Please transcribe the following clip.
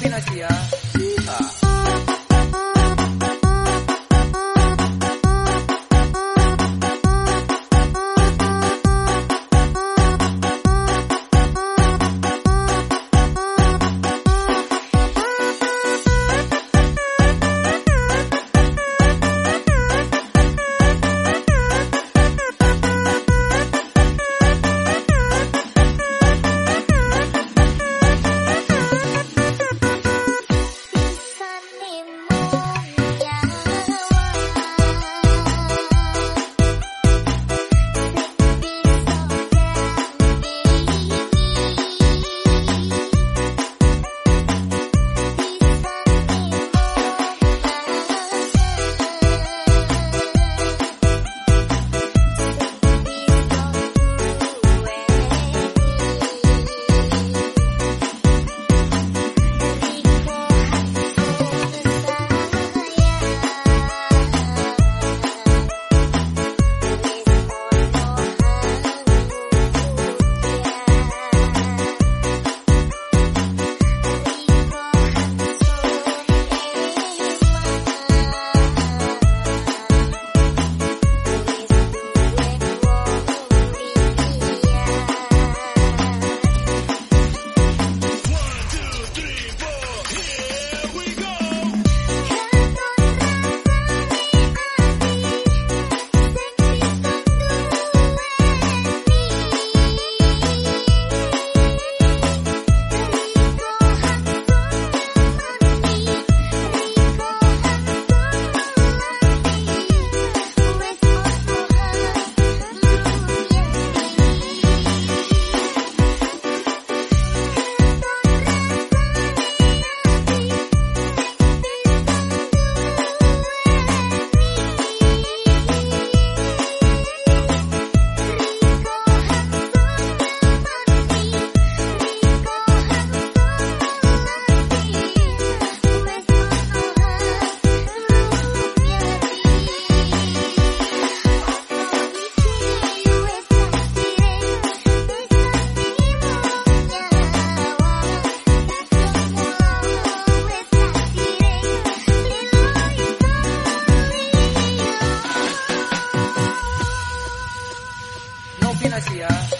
对得起啊啊对得起啊。